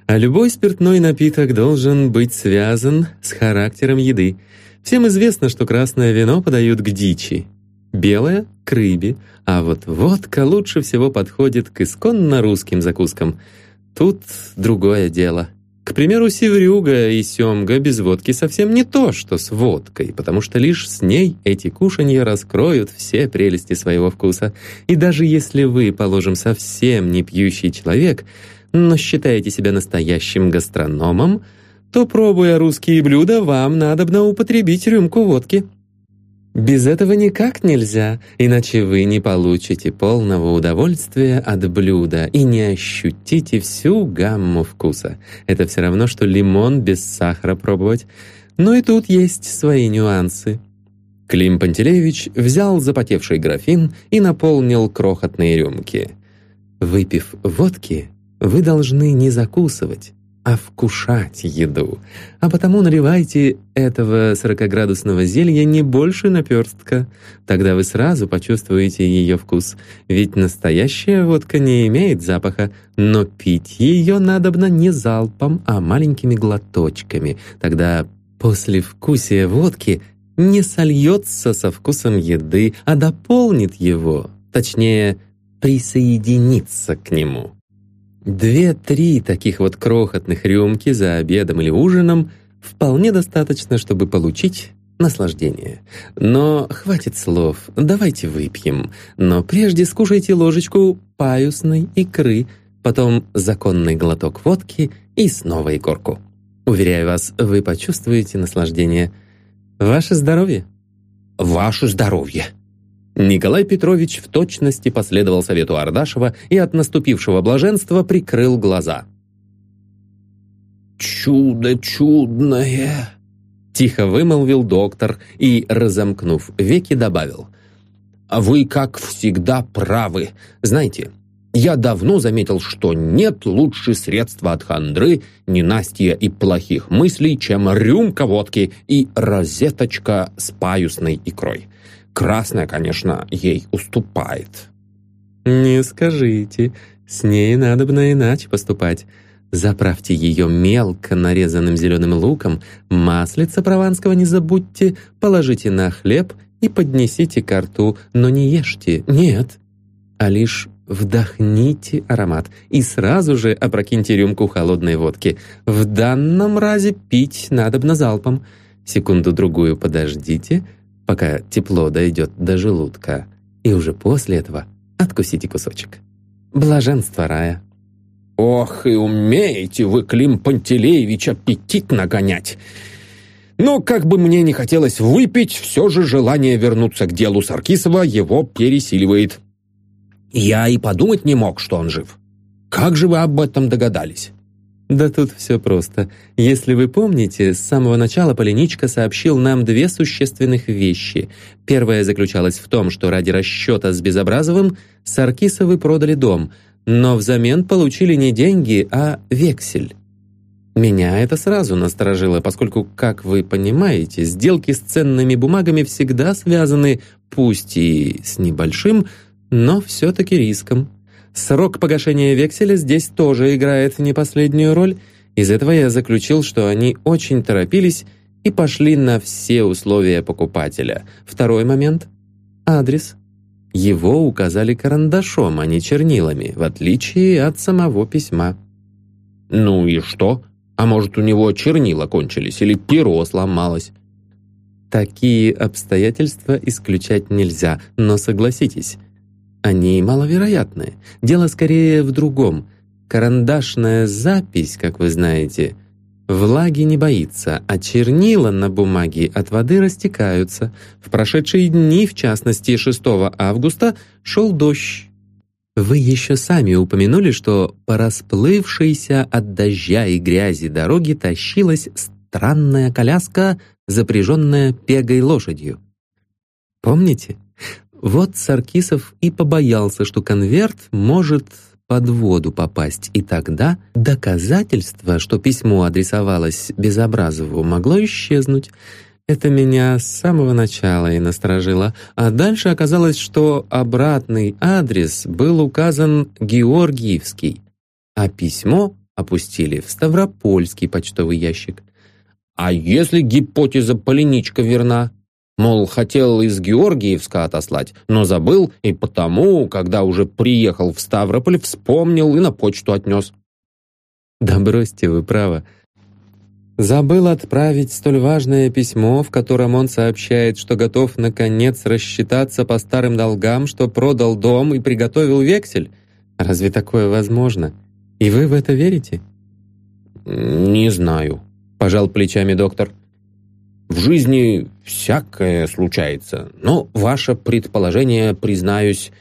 Speaker 1: а любой спиртной напиток должен быть связан с характером еды. Всем известно, что красное вино подают к дичи, белое — к рыбе, а вот водка лучше всего подходит к исконно русским закускам. Тут другое дело. К примеру, севрюга и семга без водки совсем не то, что с водкой, потому что лишь с ней эти кушанья раскроют все прелести своего вкуса. И даже если вы, положим, совсем не пьющий человек, но считаете себя настоящим гастрономом, то, пробуя русские блюда, вам надобно употребить рюмку водки. Без этого никак нельзя, иначе вы не получите полного удовольствия от блюда и не ощутите всю гамму вкуса. Это все равно, что лимон без сахара пробовать. Но и тут есть свои нюансы. Клим Пантелеевич взял запотевший графин и наполнил крохотные рюмки. Выпив водки, вы должны не закусывать, а вкушать еду. А потому наливайте этого 40-градусного зелья не больше наперстка. Тогда вы сразу почувствуете ее вкус. Ведь настоящая водка не имеет запаха, но пить ее надобно не залпом, а маленькими глоточками. Тогда после вкусия водки не сольется со вкусом еды, а дополнит его, точнее, присоединится к нему. Две-три таких вот крохотных рюмки за обедом или ужином вполне достаточно, чтобы получить наслаждение. Но хватит слов, давайте выпьем. Но прежде скушайте ложечку паюсной икры, потом законный глоток водки и снова икорку. Уверяю вас, вы почувствуете наслаждение. Ваше здоровье!
Speaker 3: Ваше здоровье!
Speaker 1: Николай Петрович в точности последовал совету Ардашева и от наступившего блаженства прикрыл глаза.
Speaker 3: «Чудо чудное!»
Speaker 1: Тихо вымолвил доктор и, разомкнув веки, добавил.
Speaker 3: «А вы, как всегда, правы. Знаете, я давно заметил, что нет лучше средства от хандры, ненастья и плохих мыслей, чем рюмка водки и розеточка с паюсной икрой. Красная, конечно, ей уступает.
Speaker 1: «Не скажите, с ней надо бы иначе поступать. Заправьте ее мелко нарезанным зеленым луком, маслица прованского не забудьте, положите на хлеб и поднесите ко рту, но не ешьте, нет, а лишь вдохните аромат и сразу же опрокиньте рюмку холодной водки. В данном разе пить надобно залпом. Секунду-другую подождите — пока тепло дойдет до желудка, и уже после этого откусите кусочек. Блаженство рая.
Speaker 3: «Ох, и умеете вы, Клим Пантелеевич, аппетит нагонять!» Но как бы мне не хотелось выпить, все же желание вернуться к делу Саркисова его пересиливает. Я и подумать не мог, что он жив. Как же вы об этом догадались?
Speaker 1: Да тут все просто. Если вы помните, с самого начала Полиничка сообщил нам две существенных вещи. Первая заключалась в том, что ради расчета с Безобразовым Саркисовы продали дом, но взамен получили не деньги, а вексель. Меня это сразу насторожило, поскольку, как вы понимаете, сделки с ценными бумагами всегда связаны, пусть и с небольшим, но все-таки риском. Срок погашения векселя здесь тоже играет не последнюю роль. Из этого я заключил, что они очень торопились и пошли на все условия покупателя. Второй момент — адрес. Его указали карандашом, а не чернилами, в отличие от самого письма.
Speaker 3: «Ну и что? А может, у него чернила кончились или перо сломалось?»
Speaker 1: Такие обстоятельства исключать нельзя, но согласитесь, они маловероятны. Дело скорее в другом. Карандашная запись, как вы знаете, Влаги не боится, а чернила на бумаге от воды растекаются. В прошедшие дни, в частности 6 августа, шел дождь. Вы еще сами упомянули, что по расплывшейся от дождя и грязи дороге тащилась странная коляска, запряженная пегой лошадью. Помните? Вот Саркисов и побоялся, что конверт может под воду попасть, и тогда доказательство, что письмо адресовалось Безобразову, могло исчезнуть. Это меня с самого начала и насторожило. А дальше оказалось, что обратный адрес был указан Георгиевский, а письмо опустили в Ставропольский почтовый ящик.
Speaker 3: А если гипотеза Полиничка верна? Мол, хотел из Георгиевска отослать, но забыл, и потому, когда уже приехал в Ставрополь, вспомнил и на почту отнес.
Speaker 1: Да бросьте вы право. Забыл отправить столь важное письмо, в котором он сообщает, что готов наконец рассчитаться по старым долгам, что продал дом и приготовил вексель. Разве такое возможно? И вы в это верите?
Speaker 3: «Не знаю», — пожал плечами доктор. В жизни всякое случается, но ваше предположение, признаюсь,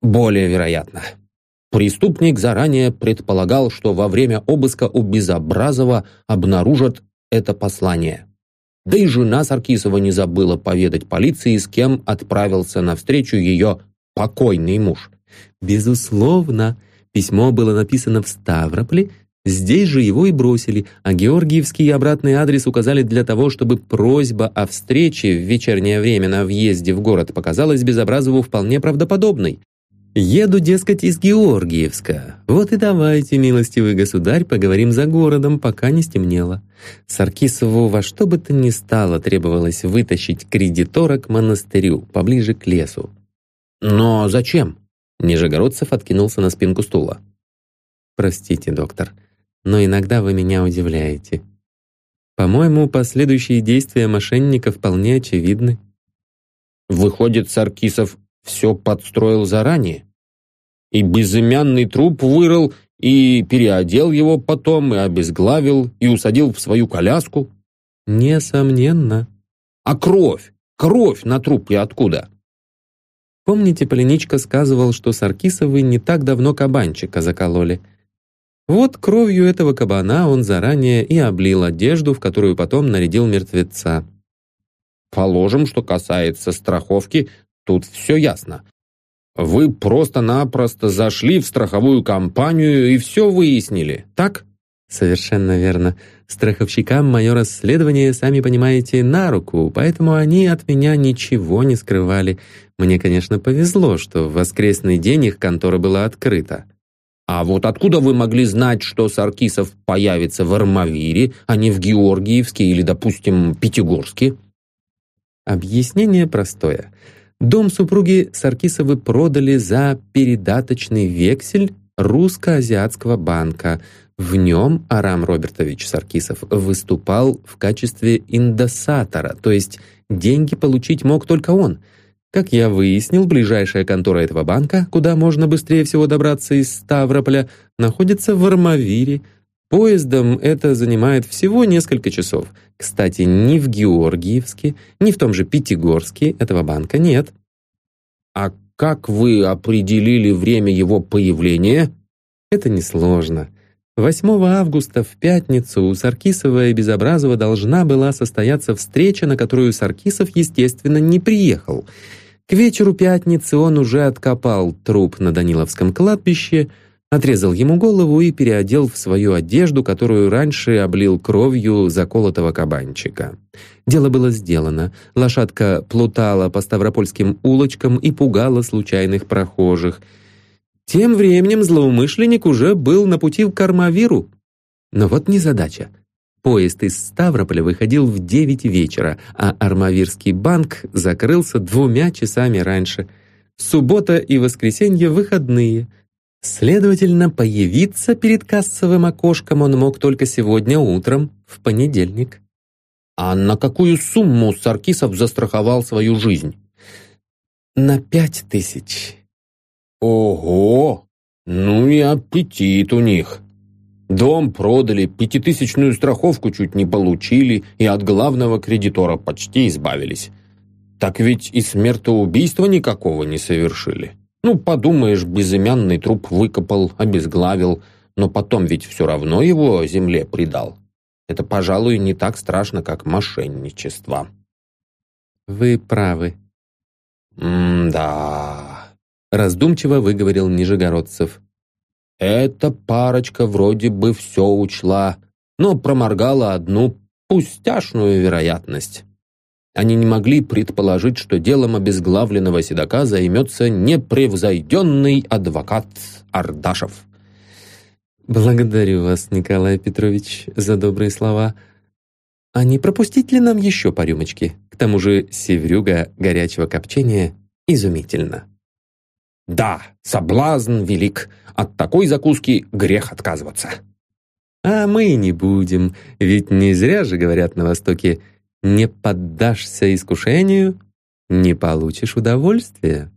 Speaker 3: более вероятно. Преступник заранее предполагал, что во время обыска у Безобразова обнаружат это послание. Да и жена Саркисова не забыла поведать полиции, с кем отправился навстречу ее покойный муж.
Speaker 1: Безусловно, письмо было написано в Ставрополе Здесь же его и бросили, а Георгиевский и обратный адрес указали для того, чтобы просьба о встрече в вечернее время на въезде в город показалась Безобразову вполне правдоподобной. «Еду, дескать, из Георгиевска. Вот и давайте, милостивый государь, поговорим за городом, пока не стемнело». Саркисову во что бы то ни стало требовалось вытащить кредитора к монастырю, поближе к лесу.
Speaker 3: «Но зачем?»
Speaker 1: Нижегородцев откинулся на спинку стула. «Простите, доктор, но иногда вы меня удивляете. По-моему, последующие действия мошенника вполне очевидны.
Speaker 3: Выходит, Саркисов все подстроил заранее? И безымянный труп вырыл, и переодел его потом, и обезглавил, и усадил в свою коляску?
Speaker 1: Несомненно.
Speaker 3: А кровь? Кровь на трупе откуда?
Speaker 1: Помните, Полиничка сказывал, что Саркисовы не так давно кабанчика закололи. Вот кровью этого кабана он заранее и облил одежду, в которую потом нарядил мертвеца.
Speaker 3: Положим, что касается страховки, тут все ясно. Вы просто-напросто зашли в страховую компанию и все выяснили, так?
Speaker 1: Совершенно верно. Страховщикам мое расследование, сами понимаете, на руку, поэтому они от меня ничего не скрывали. Мне, конечно, повезло, что в воскресный день их контора была открыта.
Speaker 3: А вот откуда вы могли знать, что Саркисов появится в Армавире, а не в Георгиевске или, допустим, Пятигорске?
Speaker 1: Объяснение простое. Дом супруги Саркисовы продали за передаточный вексель русско-азиатского банка. В нем Арам Робертович Саркисов выступал в качестве индосатора, то есть деньги получить мог только он – как я выяснил, ближайшая контора этого банка, куда можно быстрее всего добраться из Ставрополя, находится в Армавире. Поездом это занимает всего несколько часов. Кстати, ни в Георгиевске, ни в том же Пятигорске этого банка нет.
Speaker 3: А как вы определили время его появления?
Speaker 1: Это несложно. 8 августа в пятницу у Саркисова и Безобразова должна была состояться встреча, на которую Саркисов, естественно, не приехал — к вечеру пятницы он уже откопал труп на Даниловском кладбище, отрезал ему голову и переодел в свою одежду, которую раньше облил кровью заколотого кабанчика. Дело было сделано. Лошадка плутала по ставропольским улочкам и пугала случайных прохожих. Тем временем злоумышленник уже был на пути к Кармавиру. Но вот незадача. Поезд из Ставрополя выходил в 9 вечера, а Армавирский банк закрылся двумя часами раньше. Суббота и воскресенье выходные. Следовательно, появиться перед кассовым окошком он мог только сегодня утром, в понедельник.
Speaker 3: А на какую сумму Саркисов застраховал свою жизнь?
Speaker 1: На пять тысяч.
Speaker 3: Ого! Ну и аппетит у них. Дом продали, пятитысячную страховку чуть не получили и от главного кредитора почти избавились. Так ведь и смертоубийства никакого не совершили. Ну, подумаешь, безымянный труп выкопал, обезглавил, но потом ведь все равно его земле предал. Это, пожалуй, не так страшно, как мошенничество.
Speaker 1: Вы правы.
Speaker 3: М-да.
Speaker 1: Раздумчиво выговорил Нижегородцев.
Speaker 3: Эта парочка вроде бы все учла, но проморгала одну пустяшную вероятность. Они не могли предположить, что делом обезглавленного седока займется непревзойденный адвокат Ардашев.
Speaker 1: «Благодарю вас, Николай Петрович, за добрые слова. А не пропустить ли нам еще по рюмочке? К тому же севрюга горячего копчения изумительно».
Speaker 3: «Да, соблазн велик. От такой закуски грех отказываться».
Speaker 1: «А мы не будем, ведь не зря же говорят на Востоке, не поддашься искушению, не получишь удовольствия».